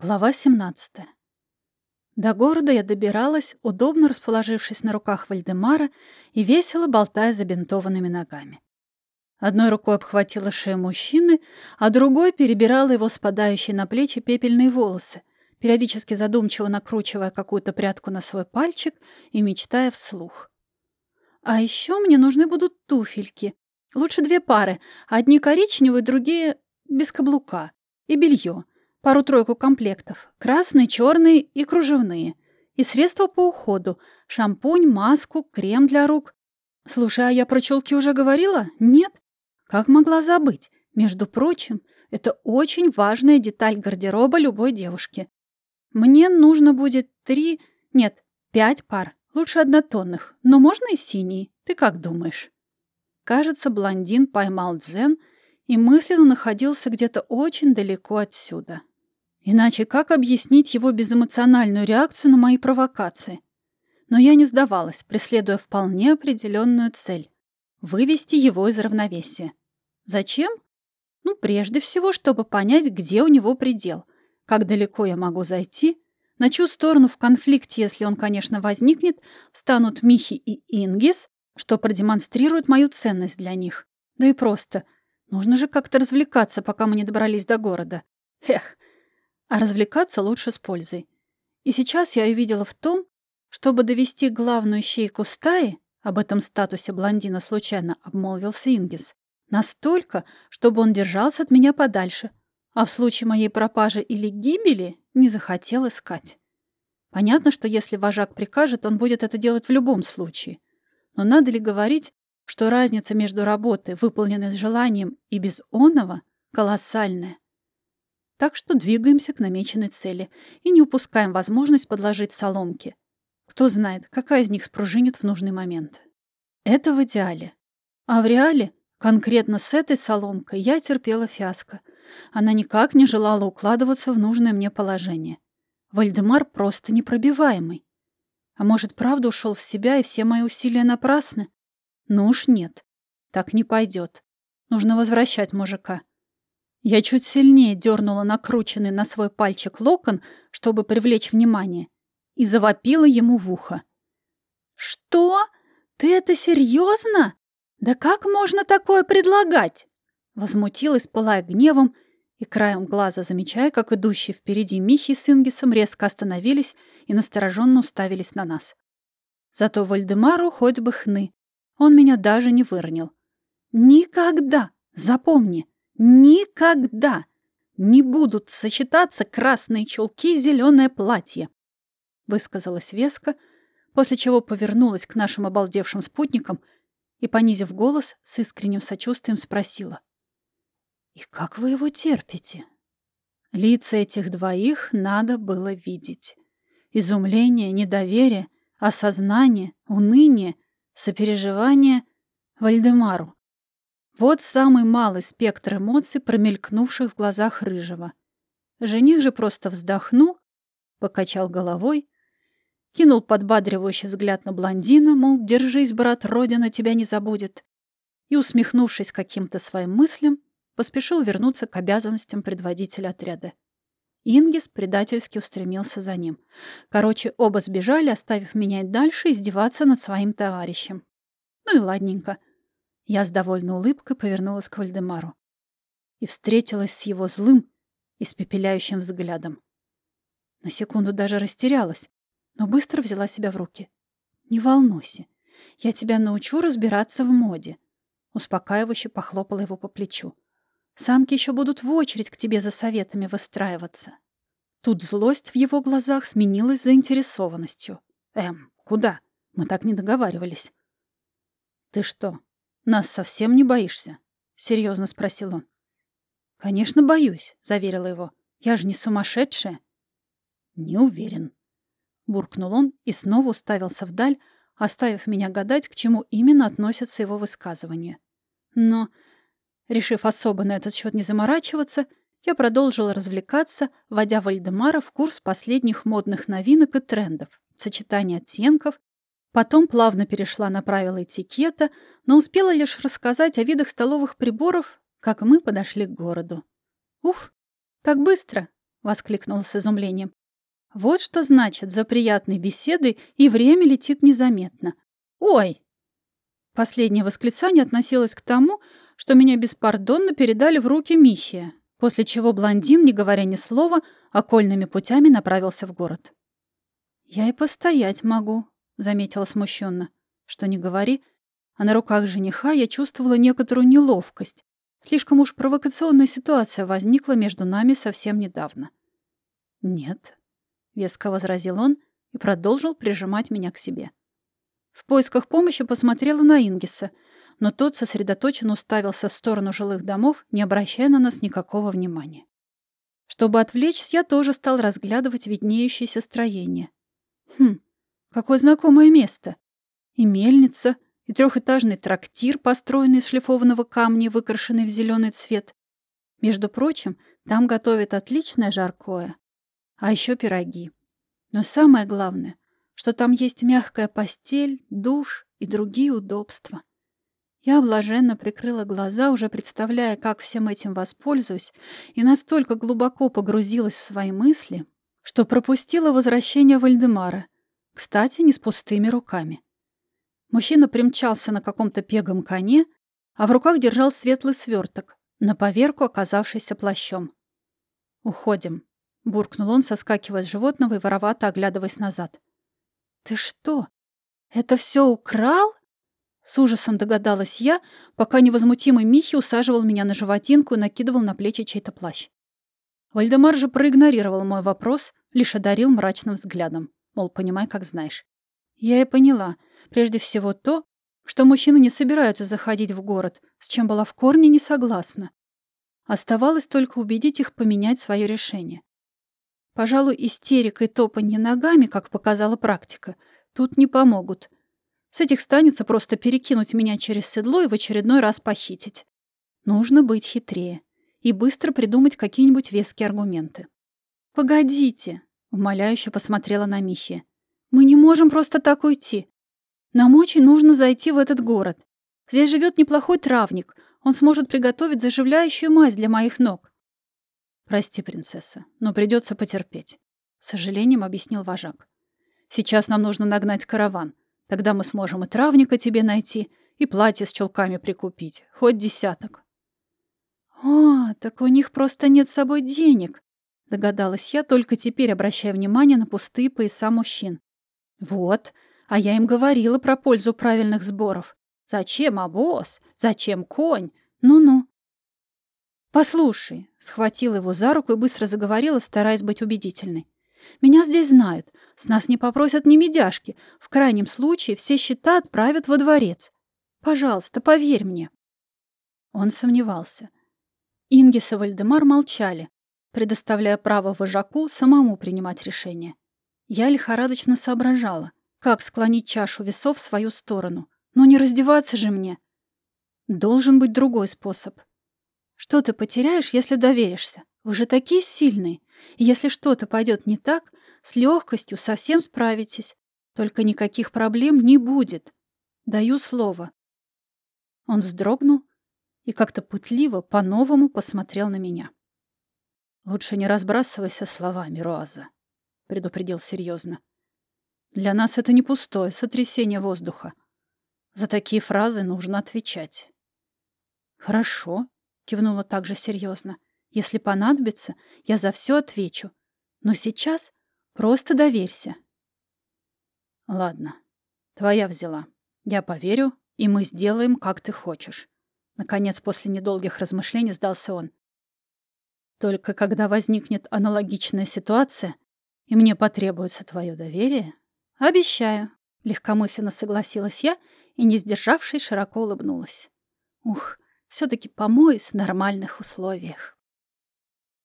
Глава 17. До города я добиралась, удобно расположившись на руках Вальдемара и весело болтая забинтованными ногами. Одной рукой обхватила шею мужчины, а другой перебирала его спадающие на плечи пепельные волосы, периодически задумчиво накручивая какую-то прядку на свой пальчик и мечтая вслух. «А еще мне нужны будут туфельки. Лучше две пары, одни коричневые, другие без каблука. И белье пару-тройку комплектов, красные, черные и кружевные, и средства по уходу, шампунь, маску, крем для рук. Слушай, а я про чулки уже говорила? Нет? Как могла забыть? Между прочим, это очень важная деталь гардероба любой девушки. Мне нужно будет три, нет, пять пар, лучше однотонных, но можно и синие. Ты как думаешь? Кажется, блондин поймал дзен и мысленно находился где-то очень далеко отсюда. Иначе как объяснить его безэмоциональную реакцию на мои провокации? Но я не сдавалась, преследуя вполне определенную цель — вывести его из равновесия. Зачем? Ну, прежде всего, чтобы понять, где у него предел, как далеко я могу зайти, на чью сторону в конфликте, если он, конечно, возникнет, станут Михи и Ингис, что продемонстрирует мою ценность для них. Да и просто. Нужно же как-то развлекаться, пока мы не добрались до города. Эх, а развлекаться лучше с пользой. И сейчас я увидела в том, чтобы довести главную щейку стаи, об этом статусе блондина случайно обмолвился Ингис, настолько, чтобы он держался от меня подальше, а в случае моей пропажи или гибели не захотел искать. Понятно, что если вожак прикажет, он будет это делать в любом случае. Но надо ли говорить, что разница между работой, выполненной с желанием, и без оного, колоссальная? Так что двигаемся к намеченной цели и не упускаем возможность подложить соломки. Кто знает, какая из них спружинит в нужный момент. Это в идеале. А в реале, конкретно с этой соломкой, я терпела фиаско. Она никак не желала укладываться в нужное мне положение. Вальдемар просто непробиваемый. А может, правда ушел в себя, и все мои усилия напрасны? Ну уж нет. Так не пойдет. Нужно возвращать мужика. Я чуть сильнее дернула накрученный на свой пальчик локон, чтобы привлечь внимание, и завопила ему в ухо. «Что? Ты это серьезно? Да как можно такое предлагать?» Возмутилась, пылая гневом, и краем глаза замечая, как идущие впереди Михи с Ингисом резко остановились и настороженно уставились на нас. Зато Вальдемару хоть бы хны. Он меня даже не выронил. «Никогда! Запомни! Никогда не будут сочетаться красные чулки и зеленое платье, высказалась Веска, после чего повернулась к нашим обалдевшим спутникам и, понизив голос, с искренним сочувствием спросила. «И как вы его терпите?» Лица этих двоих надо было видеть. Изумление, недоверие, осознание, уныние, сопереживание Вальдемару. Вот самый малый спектр эмоций, промелькнувших в глазах Рыжего. Жених же просто вздохнул, покачал головой, кинул подбадривающий взгляд на блондина, мол, держись, брат, Родина тебя не забудет, и, усмехнувшись каким-то своим мыслям, поспешил вернуться к обязанностям предводителя отряда. Ингис предательски устремился за ним. Короче, оба сбежали, оставив меня дальше издеваться над своим товарищем. Ну и ладненько. Я с довольной улыбкой повернулась к Вальдемару и встретилась с его злым, испепеляющим взглядом. На секунду даже растерялась, но быстро взяла себя в руки. «Не волнуйся, я тебя научу разбираться в моде», успокаивающе похлопала его по плечу. «Самки еще будут в очередь к тебе за советами выстраиваться». Тут злость в его глазах сменилась заинтересованностью. «Эм, куда? Мы так не договаривались». «Ты что, «Нас совсем не боишься?» — серьезно спросил он. «Конечно, боюсь», — заверила его. «Я же не сумасшедшая». «Не уверен», — буркнул он и снова уставился вдаль, оставив меня гадать, к чему именно относятся его высказывания. Но, решив особо на этот счет не заморачиваться, я продолжила развлекаться, вводя Вальдемара в курс последних модных новинок и трендов, сочетания оттенков Потом плавно перешла на правила этикета, но успела лишь рассказать о видах столовых приборов, как мы подошли к городу. Ух, так быстро! — воскликнула с изумлением. «Вот что значит, за приятной беседой и время летит незаметно. Ой!» Последнее восклицание относилось к тому, что меня беспардонно передали в руки Михия, после чего блондин, не говоря ни слова, окольными путями направился в город. «Я и постоять могу», — заметила смущенно. «Что не говори, а на руках жениха я чувствовала некоторую неловкость. Слишком уж провокационная ситуация возникла между нами совсем недавно». «Нет», — веско возразил он и продолжил прижимать меня к себе. В поисках помощи посмотрела на Ингиса, но тот сосредоточенно уставился в сторону жилых домов, не обращая на нас никакого внимания. Чтобы отвлечься, я тоже стал разглядывать виднеющееся строение. Хм, какое знакомое место. И мельница, и трехэтажный трактир, построенный из шлифованного камня, выкрашенный в зеленый цвет. Между прочим, там готовят отличное жаркое. А еще пироги. Но самое главное, что там есть мягкая постель, душ и другие удобства. Я блаженно прикрыла глаза, уже представляя, как всем этим воспользуюсь, и настолько глубоко погрузилась в свои мысли, что пропустила возвращение Вальдемара, кстати, не с пустыми руками. Мужчина примчался на каком-то пегом коне, а в руках держал светлый сверток, на поверку оказавшийся плащом. «Уходим», — буркнул он, соскакивая с животного и воровато оглядываясь назад. «Ты что, это все украл?» С ужасом догадалась я, пока невозмутимый Михи усаживал меня на животинку и накидывал на плечи чей-то плащ. Вальдемар же проигнорировал мой вопрос, лишь одарил мрачным взглядом, мол, понимай, как знаешь. Я и поняла, прежде всего то, что мужчины не собираются заходить в город, с чем была в корне не согласна. Оставалось только убедить их поменять свое решение. Пожалуй, истерика и топанье ногами, как показала практика, тут не помогут — с этих станется просто перекинуть меня через седло и в очередной раз похитить. Нужно быть хитрее и быстро придумать какие-нибудь веские аргументы. «Погодите!» — умоляюще посмотрела на Михи. «Мы не можем просто так уйти. Нам очень нужно зайти в этот город. Здесь живет неплохой травник. Он сможет приготовить заживляющую мазь для моих ног». «Прости, принцесса, но придется потерпеть», — с сожалением объяснил вожак. «Сейчас нам нужно нагнать караван. Тогда мы сможем и травника тебе найти, и платье с чулками прикупить, хоть десяток. «О, так у них просто нет с собой денег», — догадалась я, только теперь обращая внимание на пустые пояса мужчин. «Вот, а я им говорила про пользу правильных сборов. Зачем обоз? Зачем конь? Ну-ну». «Послушай», — схватила его за руку и быстро заговорила, стараясь быть убедительной. «Меня здесь знают. С нас не попросят ни медяшки. В крайнем случае все счета отправят во дворец. Пожалуйста, поверь мне». Он сомневался. Ингис и Вальдемар молчали, предоставляя право вожаку самому принимать решение. Я лихорадочно соображала, как склонить чашу весов в свою сторону. Но не раздеваться же мне. Должен быть другой способ. Что ты потеряешь, если доверишься? Вы же такие сильные. И если что-то пойдет не так, с легкостью совсем справитесь. Только никаких проблем не будет. Даю слово. Он вздрогнул и как-то пытливо по-новому посмотрел на меня. «Лучше не разбрасывайся словами, Руаза», — предупредил серьезно. «Для нас это не пустое сотрясение воздуха. За такие фразы нужно отвечать». «Хорошо», — кивнула также серьезно. «Если понадобится, я за все отвечу. Но сейчас Просто доверься. Ладно, твоя взяла. Я поверю, и мы сделаем, как ты хочешь. Наконец, после недолгих размышлений сдался он. Только когда возникнет аналогичная ситуация, и мне потребуется твое доверие, обещаю, легкомысленно согласилась я и, не сдержавшись, широко улыбнулась. Ух, все-таки помоюсь в нормальных условиях.